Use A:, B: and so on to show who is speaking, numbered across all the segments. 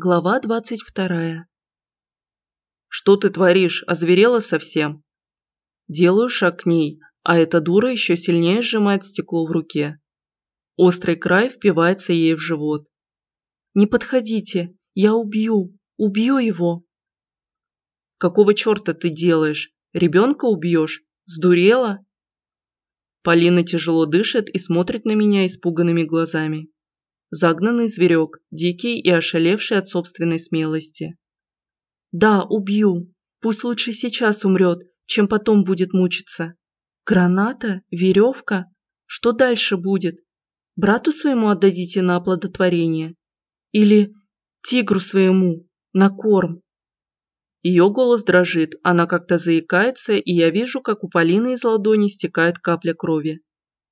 A: Глава двадцать вторая.
B: «Что ты творишь? Озверела совсем?» Делаю шаг к ней, а эта дура еще сильнее сжимает стекло в руке. Острый край впивается ей в живот.
A: «Не подходите, я убью, убью его!»
B: «Какого черта ты делаешь? Ребенка убьешь? Сдурела?» Полина тяжело дышит и смотрит на меня испуганными глазами. Загнанный зверек, дикий и ошалевший от собственной смелости.
A: «Да, убью. Пусть лучше сейчас умрет, чем потом будет мучиться. Граната? Веревка? Что дальше будет? Брату своему отдадите на оплодотворение? Или тигру своему на корм?»
B: Ее голос дрожит, она как-то заикается, и я вижу, как у Полины из ладони стекает капля крови.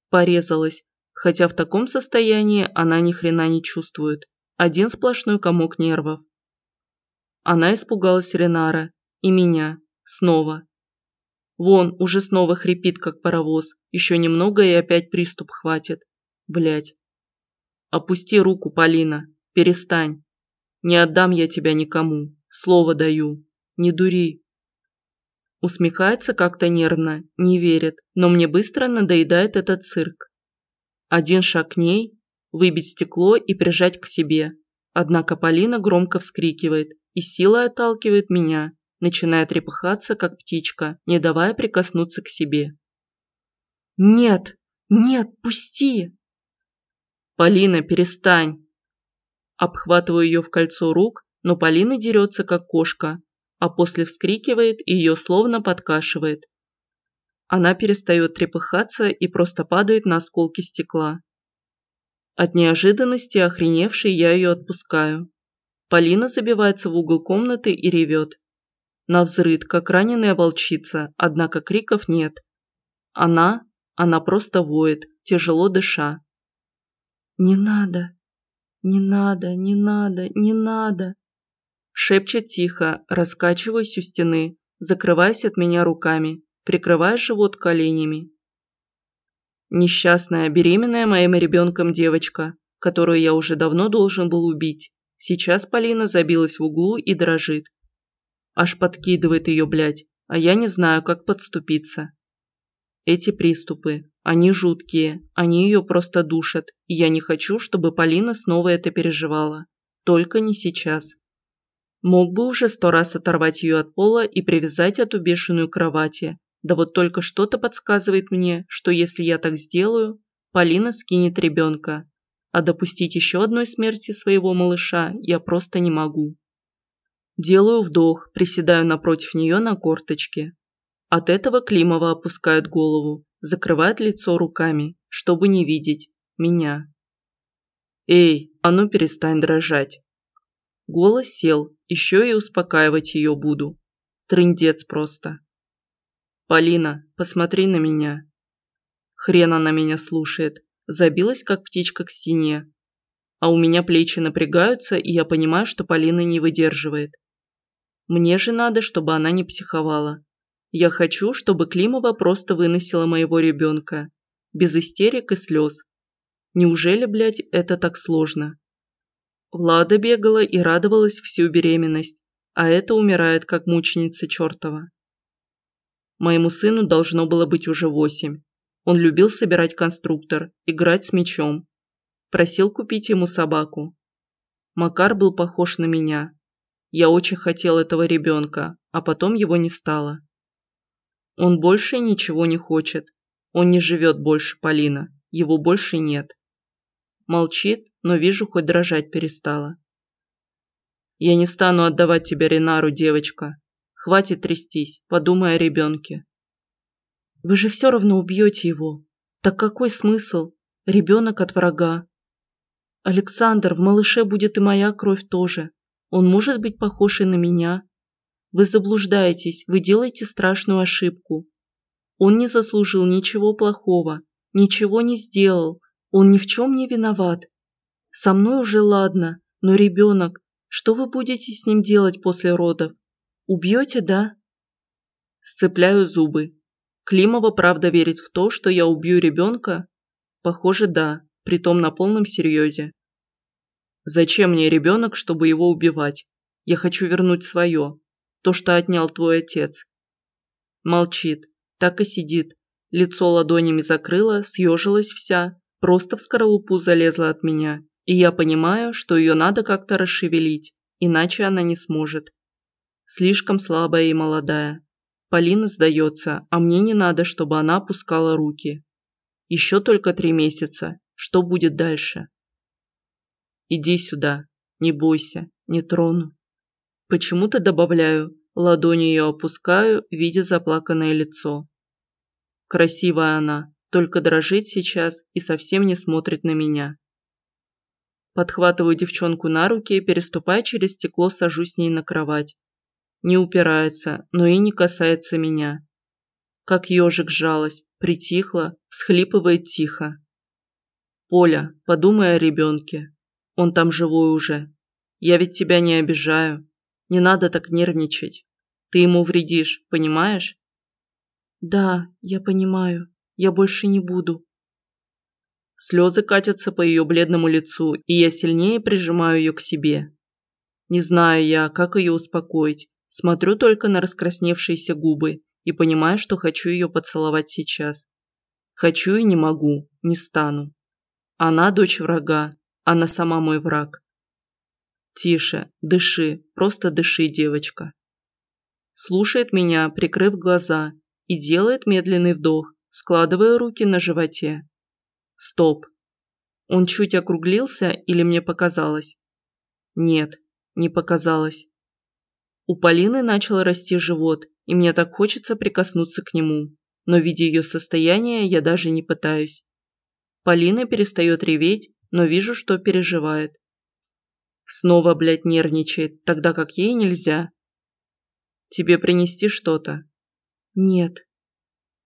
B: Порезалась, хотя в таком состоянии она ни хрена не чувствует. Один сплошной комок нервов. Она испугалась Ренара и меня. Снова. Вон, уже снова хрипит, как паровоз. Еще немного и опять приступ хватит. Блять. Опусти руку, Полина. Перестань. Не отдам я тебя никому. Слово даю. Не дури. Усмехается как-то нервно, не верит, но мне быстро надоедает этот цирк. Один шаг к ней, выбить стекло и прижать к себе. Однако Полина громко вскрикивает и силой отталкивает меня, начиная трепыхаться, как птичка, не давая прикоснуться к себе.
A: «Нет! Нет! Пусти!»
B: «Полина, перестань!» Обхватываю ее в кольцо рук, но Полина дерется, как кошка, а после вскрикивает и ее словно подкашивает. Она перестает трепыхаться и просто падает на осколки стекла. От неожиданности охреневшей я ее отпускаю. Полина забивается в угол комнаты и ревет. Навзрыд, как раненая волчица, однако криков нет. Она, она просто воет, тяжело дыша.
A: «Не надо, не надо, не надо, не надо!»
B: Шепчет тихо, раскачиваясь у стены, закрываясь от меня руками прикрывая живот коленями. Несчастная, беременная моим ребенком девочка, которую я уже давно должен был убить. Сейчас Полина забилась в углу и дрожит. Аж подкидывает ее, блядь, а я не знаю, как подступиться. Эти приступы, они жуткие, они ее просто душат, и я не хочу, чтобы Полина снова это переживала. Только не сейчас. Мог бы уже сто раз оторвать ее от пола и привязать эту бешеную кровати, да вот только что-то подсказывает мне, что если я так сделаю, Полина скинет ребенка, а допустить еще одной смерти своего малыша я просто не могу. Делаю вдох, приседаю напротив нее на корточке. От этого Климова опускает голову, закрывает лицо руками, чтобы не видеть меня. «Эй, а ну перестань дрожать!» Голос сел, еще и успокаивать ее буду. Трындец просто. «Полина, посмотри на меня». Хрен она меня слушает. Забилась, как птичка к стене. А у меня плечи напрягаются, и я понимаю, что Полина не выдерживает. Мне же надо, чтобы она не психовала. Я хочу, чтобы Климова просто выносила моего ребенка. Без истерик и слез. Неужели, блядь, это так сложно? Влада бегала и радовалась всю беременность, а это умирает, как мученица чертова. Моему сыну должно было быть уже восемь. Он любил собирать конструктор, играть с мячом. Просил купить ему собаку. Макар был похож на меня. Я очень хотел этого ребенка, а потом его не стало. Он больше ничего не хочет. Он не живет больше Полина. Его больше нет. Молчит, но вижу, хоть дрожать перестала. «Я не стану отдавать тебя Ренару, девочка. Хватит трястись, подумай о ребенке.
A: Вы же все равно убьете его. Так какой смысл? Ребенок от врага. Александр, в малыше будет и моя кровь тоже. Он может быть похож и на меня. Вы заблуждаетесь, вы делаете страшную ошибку. Он не заслужил ничего плохого, ничего не сделал, он ни в чем не виноват. Со мной уже ладно, но ребенок, что вы будете с ним делать после родов? Убьете, да?»
B: Сцепляю зубы. Климова правда верит в то, что я убью ребенка? Похоже, да, притом на полном серьезе. Зачем мне ребенок, чтобы его убивать? Я хочу вернуть свое, то, что отнял твой отец. Молчит, так и сидит, лицо ладонями закрыла, съежилась вся, просто в скорлупу залезла от меня, и я понимаю, что ее надо как-то расшевелить, иначе она не сможет. Слишком слабая и молодая. Полина сдается, а мне не надо, чтобы она опускала руки. Еще только три месяца. Что будет дальше? Иди сюда. Не бойся, не трону. Почему-то добавляю, ладонью ее опускаю, видя заплаканное лицо. Красивая она, только дрожит сейчас и совсем не смотрит на меня. Подхватываю девчонку на руки, переступая через стекло, сажусь с ней на кровать. Не упирается, но и не касается меня. Как ежик сжалась, притихла, всхлипывает тихо. «Поля, подумай о ребенке. Он там живой уже. Я ведь тебя не обижаю. Не надо так нервничать. Ты ему вредишь, понимаешь?»
A: «Да, я понимаю. Я больше не буду».
B: Слезы катятся по ее бледному лицу, и я сильнее прижимаю ее к себе. Не знаю я, как ее успокоить. Смотрю только на раскрасневшиеся губы и понимаю, что хочу ее поцеловать сейчас. Хочу и не могу, не стану. Она дочь врага, она сама мой враг. Тише, дыши, просто дыши, девочка. Слушает меня, прикрыв глаза, и делает медленный вдох, складывая руки на животе. Стоп. Он чуть округлился или мне показалось? Нет, не показалось. У Полины начал расти живот, и мне так хочется прикоснуться к нему, но видя ее состояние, я даже не пытаюсь. Полина перестает реветь, но вижу, что переживает. Снова, блядь, нервничает, тогда как ей нельзя. Тебе принести что-то?
A: Нет.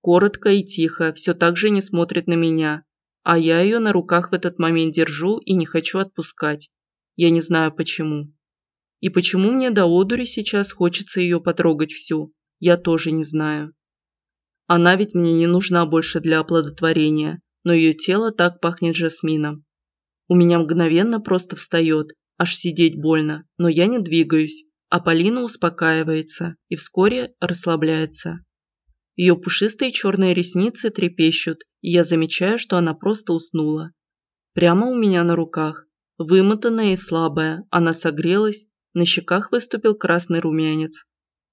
B: Коротко и тихо, все так же не смотрит на меня, а я ее на руках в этот момент держу и не хочу отпускать. Я не знаю почему. И почему мне до одури сейчас хочется ее потрогать всю, я тоже не знаю. Она ведь мне не нужна больше для оплодотворения, но ее тело так пахнет жасмином. У меня мгновенно просто встает, аж сидеть больно, но я не двигаюсь, а Полина успокаивается и вскоре расслабляется. Ее пушистые черные ресницы трепещут, и я замечаю, что она просто уснула. Прямо у меня на руках. Вымотанная и слабая, она согрелась, на щеках выступил красный румянец.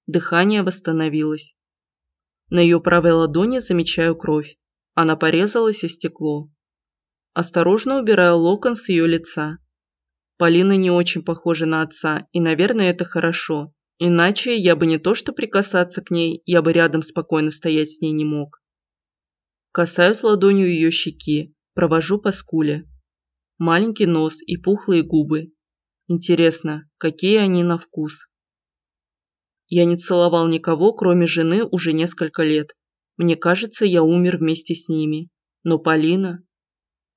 B: Дыхание восстановилось. На ее правой ладони замечаю кровь. Она порезалась о стекло. Осторожно убираю локон с ее лица. Полина не очень похожа на отца, и, наверное, это хорошо, Иначе я бы не то что прикасаться к ней, я бы рядом спокойно стоять с ней не мог. Касаюсь ладонью ее щеки, провожу по скуле. Маленький нос и пухлые губы. Интересно, какие они на вкус? Я не целовал никого, кроме жены, уже несколько лет. Мне кажется, я умер вместе с ними. Но Полина...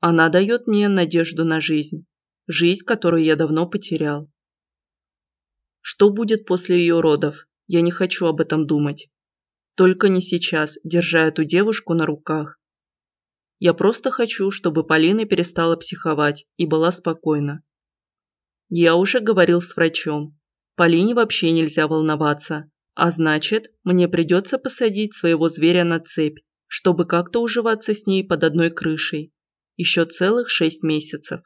B: Она дает мне надежду на жизнь. Жизнь, которую я давно потерял. Что будет после ее родов? Я не хочу об этом думать. Только не сейчас, держа эту девушку на руках. Я просто хочу, чтобы Полина перестала психовать и была спокойна. Я уже говорил с врачом. Полине вообще нельзя волноваться, а значит, мне придется посадить своего зверя на цепь, чтобы как-то уживаться с ней под одной крышей. Еще целых шесть месяцев.